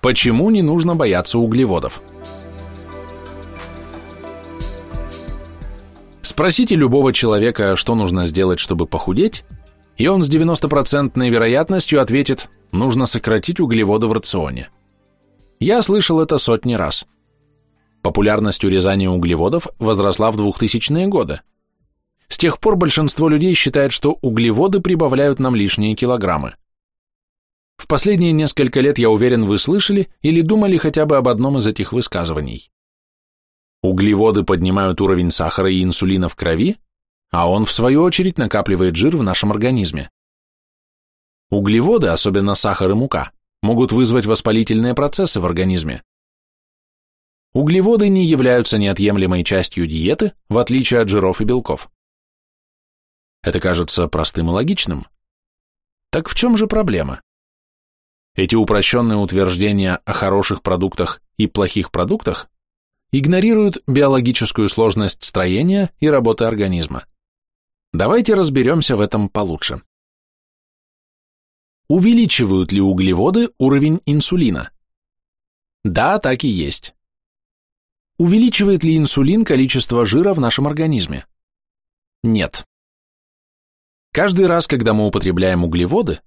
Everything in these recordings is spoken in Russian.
Почему не нужно бояться углеводов? Спросите любого человека, что нужно сделать, чтобы похудеть, и он с 90% вероятностью ответит, нужно сократить углеводы в рационе. Я слышал это сотни раз. Популярность урезания углеводов возросла в 2000-е годы. С тех пор большинство людей считает, что углеводы прибавляют нам лишние килограммы. В последние несколько лет, я уверен, вы слышали или думали хотя бы об одном из этих высказываний. Углеводы поднимают уровень сахара и инсулина в крови, а он, в свою очередь, накапливает жир в нашем организме. Углеводы, особенно сахар и мука, могут вызвать воспалительные процессы в организме. Углеводы не являются неотъемлемой частью диеты, в отличие от жиров и белков. Это кажется простым и логичным. Так в чем же проблема? Эти упрощенные утверждения о хороших продуктах и плохих продуктах игнорируют биологическую сложность строения и работы организма. Давайте разберемся в этом получше. Увеличивают ли углеводы уровень инсулина? Да, так и есть. Увеличивает ли инсулин количество жира в нашем организме? Нет. Каждый раз, когда мы употребляем углеводы,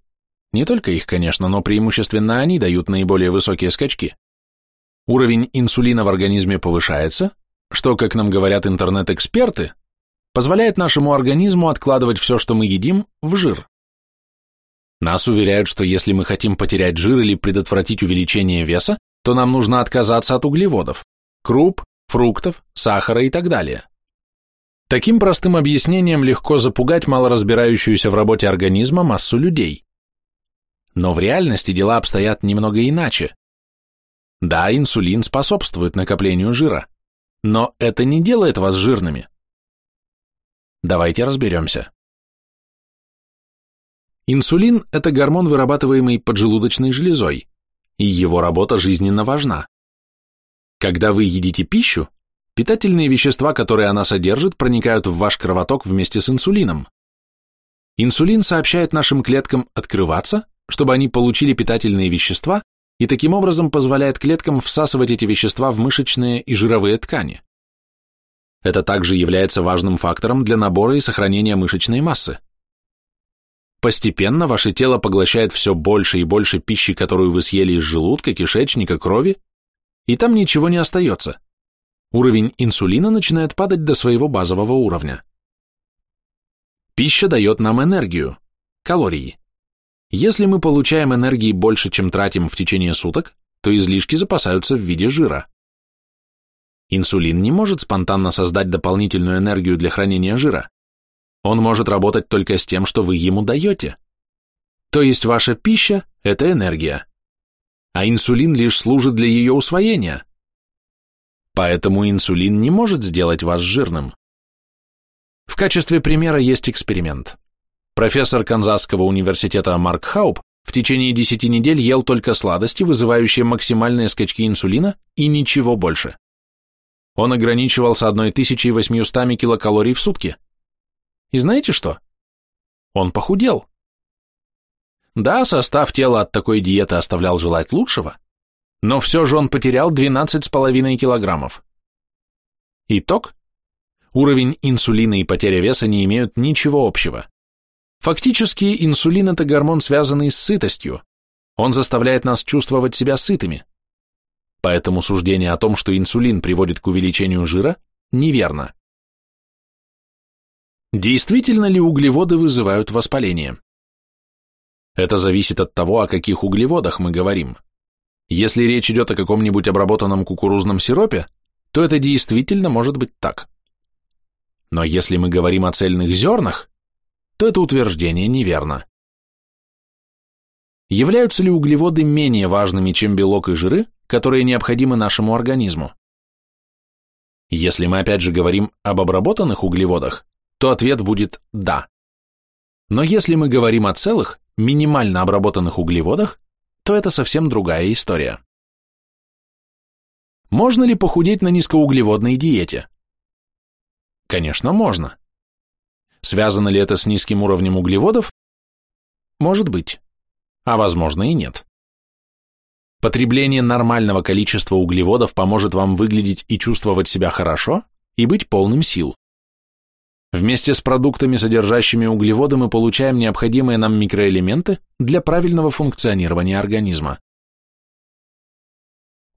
не только их, конечно, но преимущественно они дают наиболее высокие скачки. Уровень инсулина в организме повышается, что, как нам говорят интернет-эксперты, позволяет нашему организму откладывать все, что мы едим, в жир. Нас уверяют, что если мы хотим потерять жир или предотвратить увеличение веса, то нам нужно отказаться от углеводов, круп, фруктов, сахара и так далее. Таким простым объяснением легко запугать малоразбирающуюся в работе организма массу людей. Но в реальности дела обстоят немного иначе. Да, инсулин способствует накоплению жира, но это не делает вас жирными. Давайте разберемся. Инсулин – это гормон, вырабатываемый поджелудочной железой, и его работа жизненно важна. Когда вы едите пищу, питательные вещества, которые она содержит, проникают в ваш кровоток вместе с инсулином. Инсулин сообщает нашим клеткам открываться чтобы они получили питательные вещества и таким образом позволяет клеткам всасывать эти вещества в мышечные и жировые ткани. Это также является важным фактором для набора и сохранения мышечной массы. Постепенно ваше тело поглощает все больше и больше пищи, которую вы съели из желудка, кишечника, крови, и там ничего не остается. Уровень инсулина начинает падать до своего базового уровня. Пища дает нам энергию, калории. Если мы получаем энергии больше, чем тратим в течение суток, то излишки запасаются в виде жира. Инсулин не может спонтанно создать дополнительную энергию для хранения жира. Он может работать только с тем, что вы ему даете. То есть ваша пища – это энергия, а инсулин лишь служит для ее усвоения. Поэтому инсулин не может сделать вас жирным. В качестве примера есть эксперимент. Профессор Канзасского университета Марк Хауп в течение 10 недель ел только сладости, вызывающие максимальные скачки инсулина, и ничего больше. Он ограничивался 1800 килокалорий в сутки. И знаете что? Он похудел. Да, состав тела от такой диеты оставлял желать лучшего, но все же он потерял 12,5 килограммов. Итог? Уровень инсулина и потеря веса не имеют ничего общего. Фактически инсулин – это гормон, связанный с сытостью. Он заставляет нас чувствовать себя сытыми. Поэтому суждение о том, что инсулин приводит к увеличению жира, неверно. Действительно ли углеводы вызывают воспаление? Это зависит от того, о каких углеводах мы говорим. Если речь идет о каком-нибудь обработанном кукурузном сиропе, то это действительно может быть так. Но если мы говорим о цельных зернах, то это утверждение неверно. Являются ли углеводы менее важными, чем белок и жиры, которые необходимы нашему организму? Если мы опять же говорим об обработанных углеводах, то ответ будет «да». Но если мы говорим о целых, минимально обработанных углеводах, то это совсем другая история. Можно ли похудеть на низкоуглеводной диете? Конечно, можно. Связано ли это с низким уровнем углеводов? Может быть, а возможно и нет. Потребление нормального количества углеводов поможет вам выглядеть и чувствовать себя хорошо и быть полным сил. Вместе с продуктами, содержащими углеводы, мы получаем необходимые нам микроэлементы для правильного функционирования организма.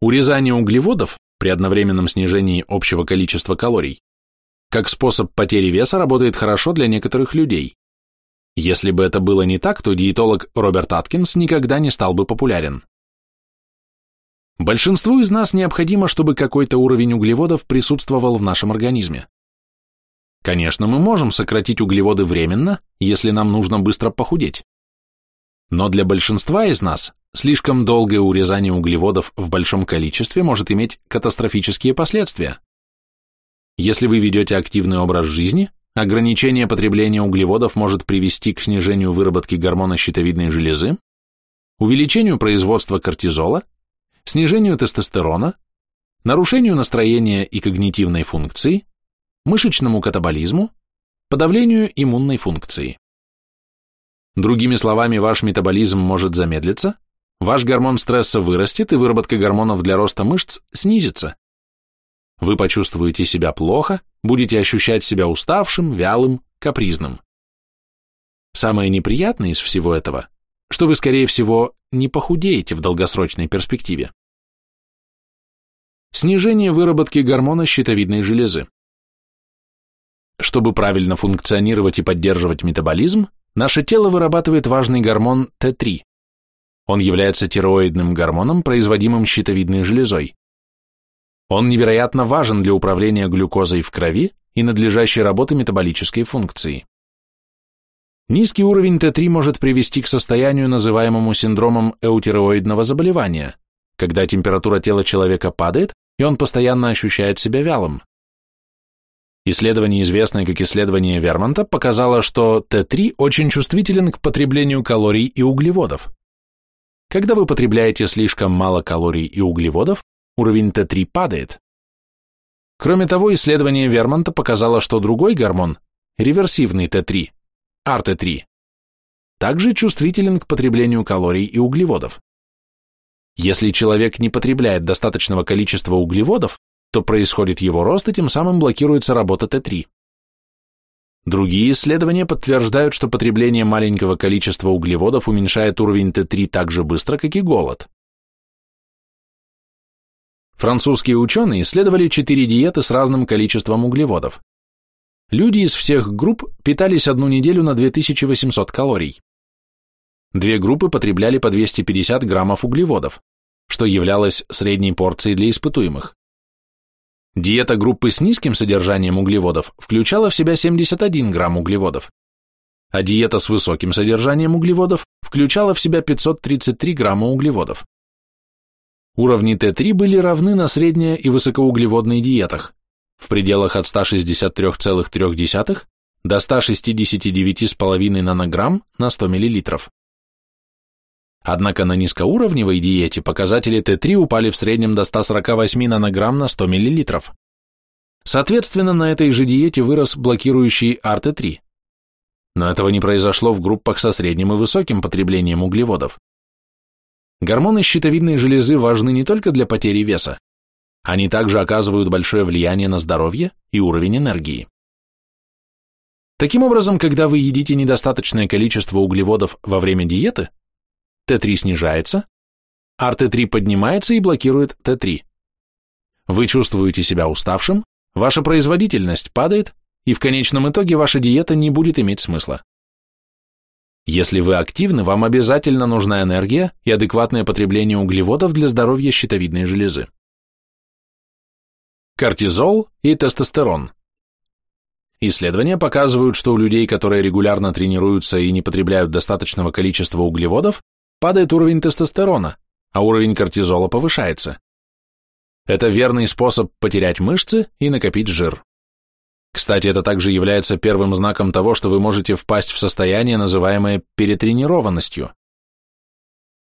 Урезание углеводов при одновременном снижении общего количества калорий как способ потери веса работает хорошо для некоторых людей. Если бы это было не так, то диетолог Роберт Аткинс никогда не стал бы популярен. Большинству из нас необходимо, чтобы какой-то уровень углеводов присутствовал в нашем организме. Конечно, мы можем сократить углеводы временно, если нам нужно быстро похудеть. Но для большинства из нас слишком долгое урезание углеводов в большом количестве может иметь катастрофические последствия. Если вы ведете активный образ жизни, ограничение потребления углеводов может привести к снижению выработки гормона щитовидной железы, увеличению производства кортизола, снижению тестостерона, нарушению настроения и когнитивной функции, мышечному катаболизму, подавлению иммунной функции. Другими словами, ваш метаболизм может замедлиться, ваш гормон стресса вырастет и выработка гормонов для роста мышц снизится. Вы почувствуете себя плохо, будете ощущать себя уставшим, вялым, капризным. Самое неприятное из всего этого, что вы, скорее всего, не похудеете в долгосрочной перспективе. Снижение выработки гормона щитовидной железы. Чтобы правильно функционировать и поддерживать метаболизм, наше тело вырабатывает важный гормон Т3. Он является тироидным гормоном, производимым щитовидной железой. Он невероятно важен для управления глюкозой в крови и надлежащей работы метаболической функции. Низкий уровень Т3 может привести к состоянию, называемому синдромом эутиреоидного заболевания, когда температура тела человека падает, и он постоянно ощущает себя вялым. Исследование, известное как исследование Вермонта, показало, что Т3 очень чувствителен к потреблению калорий и углеводов. Когда вы потребляете слишком мало калорий и углеводов, уровень Т3 падает. Кроме того, исследование Вермонта показало, что другой гормон, реверсивный Т3, РТ3, также чувствителен к потреблению калорий и углеводов. Если человек не потребляет достаточного количества углеводов, то происходит его рост и тем самым блокируется работа Т3. Другие исследования подтверждают, что потребление маленького количества углеводов уменьшает уровень Т3 так же быстро, как и голод. Французские ученые исследовали четыре диеты с разным количеством углеводов. Люди из всех групп питались одну неделю на 2800 калорий. Две группы потребляли по 250 граммов углеводов, что являлось средней порцией для испытуемых. Диета группы с низким содержанием углеводов включала в себя 71 грамм углеводов, а диета с высоким содержанием углеводов включала в себя 533 грамма углеводов. Уровни Т3 были равны на среднее и высокоуглеводной диетах, в пределах от 163,3 до 169,5 нанограмм на 100 мл. Однако на низкоуровневой диете показатели Т3 упали в среднем до 148 нанограмм на 100 мл. Соответственно, на этой же диете вырос блокирующий РТ3. Но этого не произошло в группах со средним и высоким потреблением углеводов. Гормоны щитовидной железы важны не только для потери веса, они также оказывают большое влияние на здоровье и уровень энергии. Таким образом, когда вы едите недостаточное количество углеводов во время диеты, Т3 снижается, РТ3 поднимается и блокирует Т3. Вы чувствуете себя уставшим, ваша производительность падает, и в конечном итоге ваша диета не будет иметь смысла. Если вы активны, вам обязательно нужна энергия и адекватное потребление углеводов для здоровья щитовидной железы. Кортизол и тестостерон. Исследования показывают, что у людей, которые регулярно тренируются и не потребляют достаточного количества углеводов, падает уровень тестостерона, а уровень кортизола повышается. Это верный способ потерять мышцы и накопить жир. Кстати, это также является первым знаком того, что вы можете впасть в состояние, называемое перетренированностью.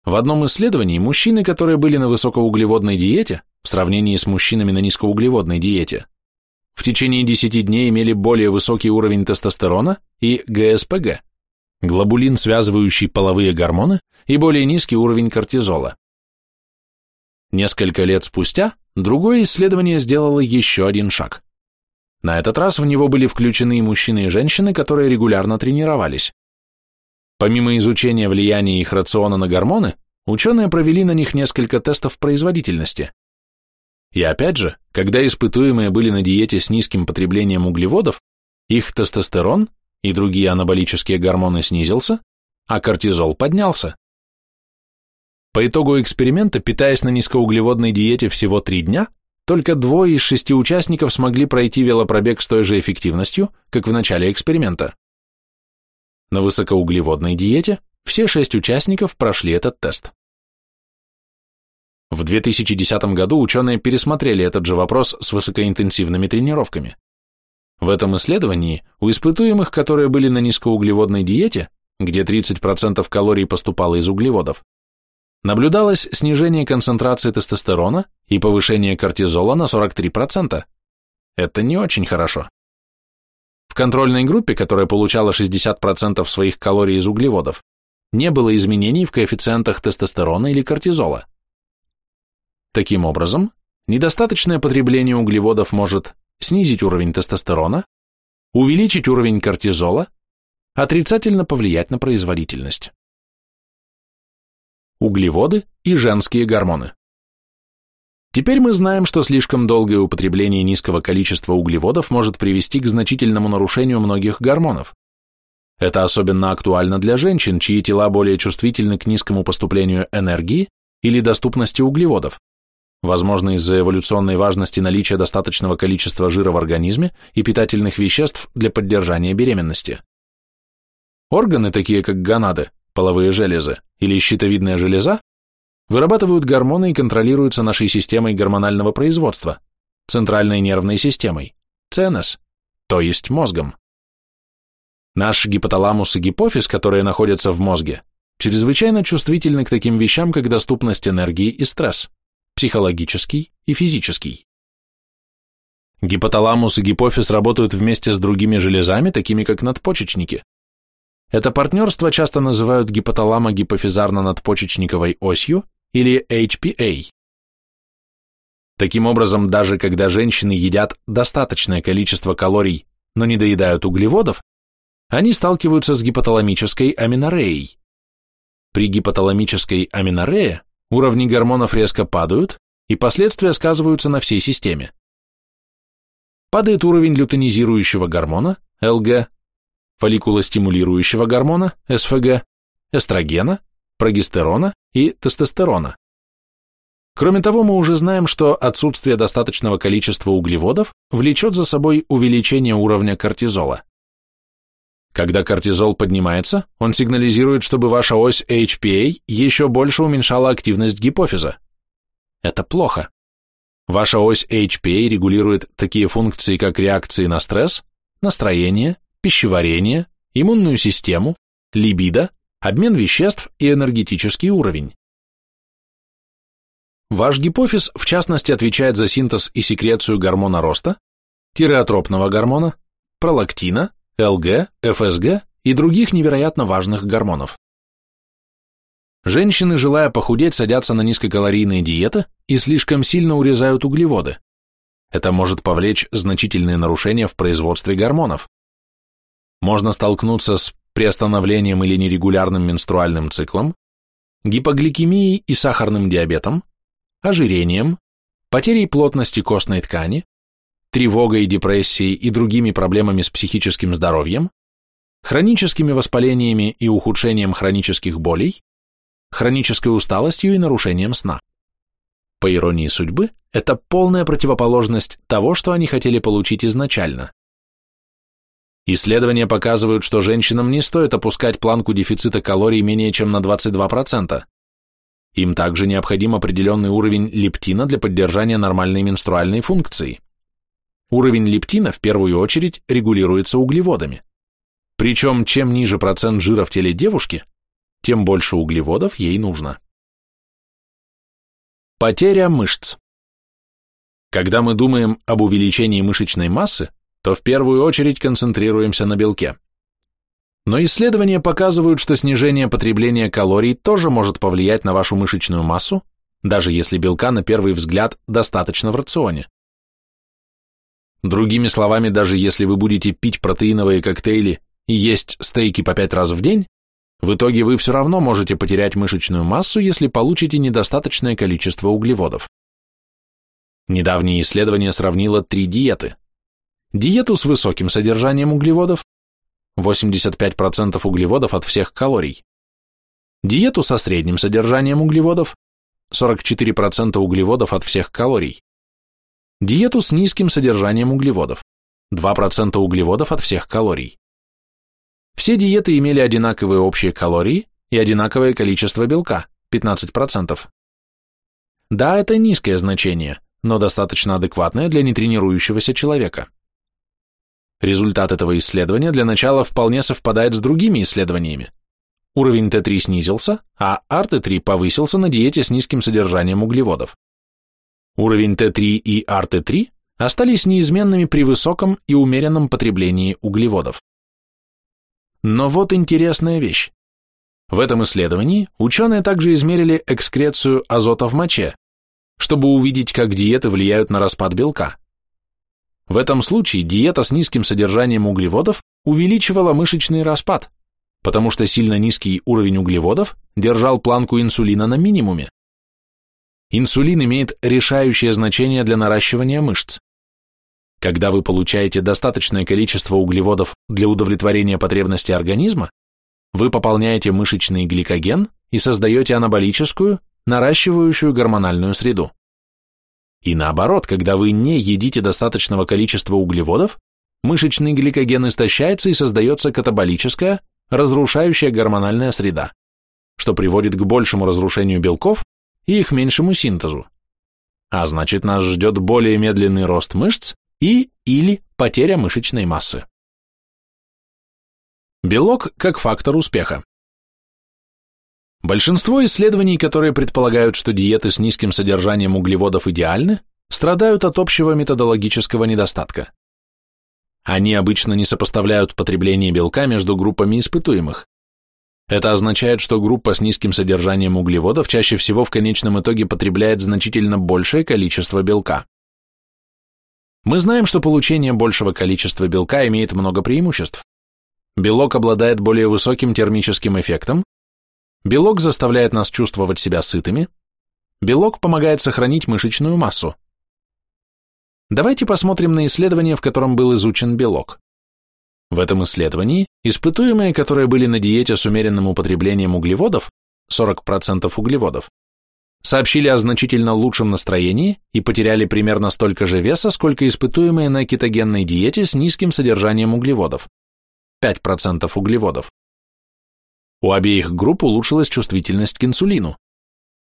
В одном исследовании мужчины, которые были на высокоуглеводной диете, в сравнении с мужчинами на низкоуглеводной диете, в течение 10 дней имели более высокий уровень тестостерона и ГСПГ, глобулин, связывающий половые гормоны, и более низкий уровень кортизола. Несколько лет спустя другое исследование сделало еще один шаг. На этот раз в него были включены и мужчины, и женщины, которые регулярно тренировались. Помимо изучения влияния их рациона на гормоны, ученые провели на них несколько тестов производительности. И опять же, когда испытуемые были на диете с низким потреблением углеводов, их тестостерон и другие анаболические гормоны снизился, а кортизол поднялся. По итогу эксперимента, питаясь на низкоуглеводной диете всего три дня, только двое из шести участников смогли пройти велопробег с той же эффективностью, как в начале эксперимента. На высокоуглеводной диете все шесть участников прошли этот тест. В 2010 году ученые пересмотрели этот же вопрос с высокоинтенсивными тренировками. В этом исследовании у испытуемых, которые были на низкоуглеводной диете, где 30% калорий поступало из углеводов, наблюдалось снижение концентрации тестостерона и повышение кортизола на 43%. Это не очень хорошо. В контрольной группе, которая получала 60% своих калорий из углеводов, не было изменений в коэффициентах тестостерона или кортизола. Таким образом, недостаточное потребление углеводов может снизить уровень тестостерона, увеличить уровень кортизола, отрицательно повлиять на производительность. Углеводы и женские гормоны. Теперь мы знаем, что слишком долгое употребление низкого количества углеводов может привести к значительному нарушению многих гормонов. Это особенно актуально для женщин, чьи тела более чувствительны к низкому поступлению энергии или доступности углеводов, возможно из-за эволюционной важности наличия достаточного количества жира в организме и питательных веществ для поддержания беременности. Органы, такие как гонады, половые железы или щитовидная железа, вырабатывают гормоны и контролируются нашей системой гормонального производства, центральной нервной системой, ЦНС, то есть мозгом. Наш гипоталамус и гипофиз, которые находятся в мозге, чрезвычайно чувствительны к таким вещам, как доступность энергии и стресс, психологический и физический. Гипоталамус и гипофиз работают вместе с другими железами, такими как надпочечники. Это партнерство часто называют гипоталамо-гипофизарно-надпочечниковой осью или HPA. Таким образом, даже когда женщины едят достаточное количество калорий, но не доедают углеводов, они сталкиваются с гипоталамической аминореей. При гипоталамической аминорее уровни гормонов резко падают, и последствия сказываются на всей системе. Падает уровень лютонизирующего гормона, ЛГ, фолликулостимулирующего гормона, СФГ, эстрогена, прогестерона и тестостерона. Кроме того, мы уже знаем, что отсутствие достаточного количества углеводов влечет за собой увеличение уровня кортизола. Когда кортизол поднимается, он сигнализирует, чтобы ваша ось HPA еще больше уменьшала активность гипофиза. Это плохо. Ваша ось HPA регулирует такие функции, как реакции на стресс, настроение, пищеварение, иммунную систему, либидо, обмен веществ и энергетический уровень. Ваш гипофиз, в частности, отвечает за синтез и секрецию гормона роста, тиреотропного гормона, пролактина, ЛГ, ФСГ и других невероятно важных гормонов. Женщины, желая похудеть, садятся на низкокалорийные диеты и слишком сильно урезают углеводы. Это может повлечь значительные нарушения в производстве гормонов. Можно столкнуться с приостановлением или нерегулярным менструальным циклом, гипогликемией и сахарным диабетом, ожирением, потерей плотности костной ткани, тревогой, депрессией и другими проблемами с психическим здоровьем, хроническими воспалениями и ухудшением хронических болей, хронической усталостью и нарушением сна. По иронии судьбы, это полная противоположность того, что они хотели получить изначально. Исследования показывают, что женщинам не стоит опускать планку дефицита калорий менее чем на 22%. Им также необходим определенный уровень лептина для поддержания нормальной менструальной функции. Уровень лептина в первую очередь регулируется углеводами. Причем чем ниже процент жира в теле девушки, тем больше углеводов ей нужно. Потеря мышц. Когда мы думаем об увеличении мышечной массы, то в первую очередь концентрируемся на белке. Но исследования показывают, что снижение потребления калорий тоже может повлиять на вашу мышечную массу, даже если белка на первый взгляд достаточно в рационе. Другими словами, даже если вы будете пить протеиновые коктейли и есть стейки по пять раз в день, в итоге вы все равно можете потерять мышечную массу, если получите недостаточное количество углеводов. Недавнее исследование сравнило три диеты. Диету с высоким содержанием углеводов, 85% углеводов от всех калорий. Диету со средним содержанием углеводов, 44% углеводов от всех калорий. Диету с низким содержанием углеводов, 2% углеводов от всех калорий. Все диеты имели одинаковые общие калории и одинаковое количество белка, 15%. Да, это низкое значение, но достаточно адекватное для нетренирующегося человека. Результат этого исследования для начала вполне совпадает с другими исследованиями. Уровень Т3 снизился, а АРТ3 повысился на диете с низким содержанием углеводов. Уровень Т3 и АРТ3 остались неизменными при высоком и умеренном потреблении углеводов. Но вот интересная вещь. В этом исследовании ученые также измерили экскрецию азота в моче, чтобы увидеть, как диеты влияют на распад белка. В этом случае диета с низким содержанием углеводов увеличивала мышечный распад, потому что сильно низкий уровень углеводов держал планку инсулина на минимуме. Инсулин имеет решающее значение для наращивания мышц. Когда вы получаете достаточное количество углеводов для удовлетворения потребностей организма, вы пополняете мышечный гликоген и создаете анаболическую, наращивающую гормональную среду. И наоборот, когда вы не едите достаточного количества углеводов, мышечный гликоген истощается и создается катаболическая, разрушающая гормональная среда, что приводит к большему разрушению белков и их меньшему синтезу. А значит, нас ждет более медленный рост мышц и или потеря мышечной массы. Белок как фактор успеха. Большинство исследований, которые предполагают, что диеты с низким содержанием углеводов идеальны, страдают от общего методологического недостатка. Они обычно не сопоставляют потребление белка между группами испытуемых. Это означает, что группа с низким содержанием углеводов чаще всего в конечном итоге потребляет значительно большее количество белка. Мы знаем, что получение большего количества белка имеет много преимуществ. Белок обладает более высоким термическим эффектом, Белок заставляет нас чувствовать себя сытыми. Белок помогает сохранить мышечную массу. Давайте посмотрим на исследование, в котором был изучен белок. В этом исследовании испытуемые, которые были на диете с умеренным употреблением углеводов, 40% углеводов, сообщили о значительно лучшем настроении и потеряли примерно столько же веса, сколько испытуемые на кетогенной диете с низким содержанием углеводов, 5% углеводов. У обеих групп улучшилась чувствительность к инсулину.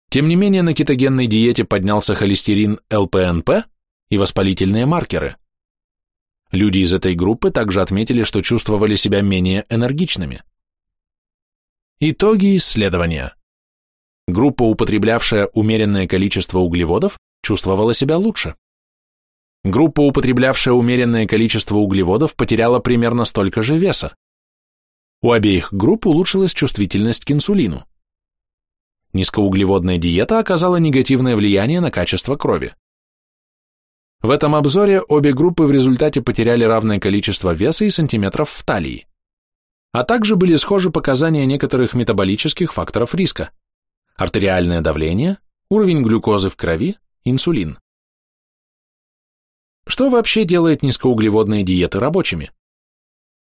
Тем не менее, на кетогенной диете поднялся холестерин ЛПНП и воспалительные маркеры. Люди из этой группы также отметили, что чувствовали себя менее энергичными. Итоги исследования. Группа, употреблявшая умеренное количество углеводов, чувствовала себя лучше. Группа, употреблявшая умеренное количество углеводов, потеряла примерно столько же веса. У обеих групп улучшилась чувствительность к инсулину. Низкоуглеводная диета оказала негативное влияние на качество крови. В этом обзоре обе группы в результате потеряли равное количество веса и сантиметров в талии. А также были схожи показания некоторых метаболических факторов риска. Артериальное давление, уровень глюкозы в крови, инсулин. Что вообще делает низкоуглеводные диеты рабочими?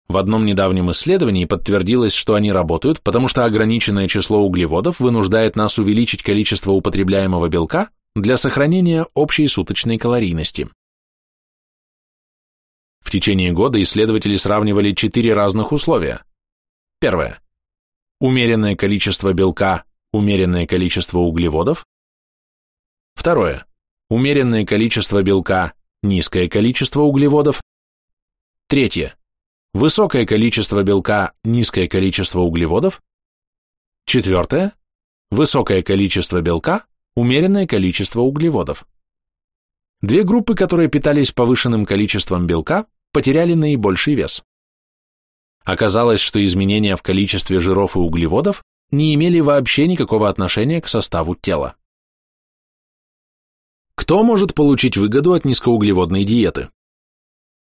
В одном недавнем исследовании подтвердилось, что они работают, потому что ограниченное число углеводов вынуждает нас увеличить количество употребляемого белка для сохранения общей суточной калорийности. В течение года исследователи сравнивали четыре разных условия. Первое. Умеренное количество белка, умеренное количество углеводов. Второе. Умеренное количество белка, низкое количество углеводов. Третье высокое количество белка, низкое количество углеводов. Четвертое, высокое количество белка, умеренное количество углеводов. Две группы, которые питались повышенным количеством белка, потеряли наибольший вес. Оказалось, что изменения в количестве жиров и углеводов не имели вообще никакого отношения к составу тела. Кто может получить выгоду от низкоуглеводной диеты?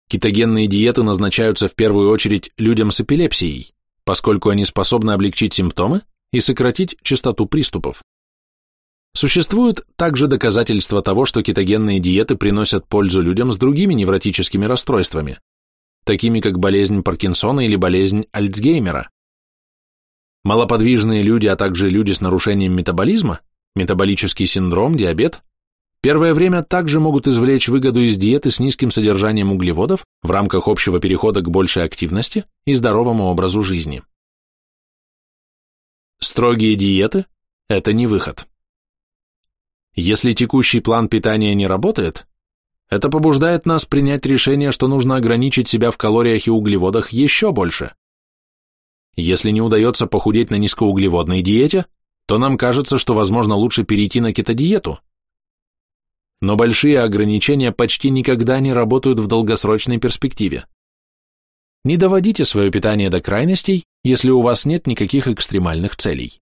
Кетогенные диеты назначаются в первую очередь людям с эпилепсией, поскольку они способны облегчить симптомы и сократить частоту приступов. Существуют также доказательства того, что кетогенные диеты приносят пользу людям с другими невротическими расстройствами, такими как болезнь Паркинсона или болезнь Альцгеймера. Малоподвижные люди, а также люди с нарушением метаболизма, метаболический синдром, диабет, первое время также могут извлечь выгоду из диеты с низким содержанием углеводов в рамках общего перехода к большей активности и здоровому образу жизни. Строгие диеты – это не выход. Если текущий план питания не работает, это побуждает нас принять решение, что нужно ограничить себя в калориях и углеводах еще больше. Если не удается похудеть на низкоуглеводной диете, то нам кажется, что, возможно, лучше перейти на кетодиету. Но большие ограничения почти никогда не работают в долгосрочной перспективе. Не доводите свое питание до крайностей, если у вас нет никаких экстремальных целей.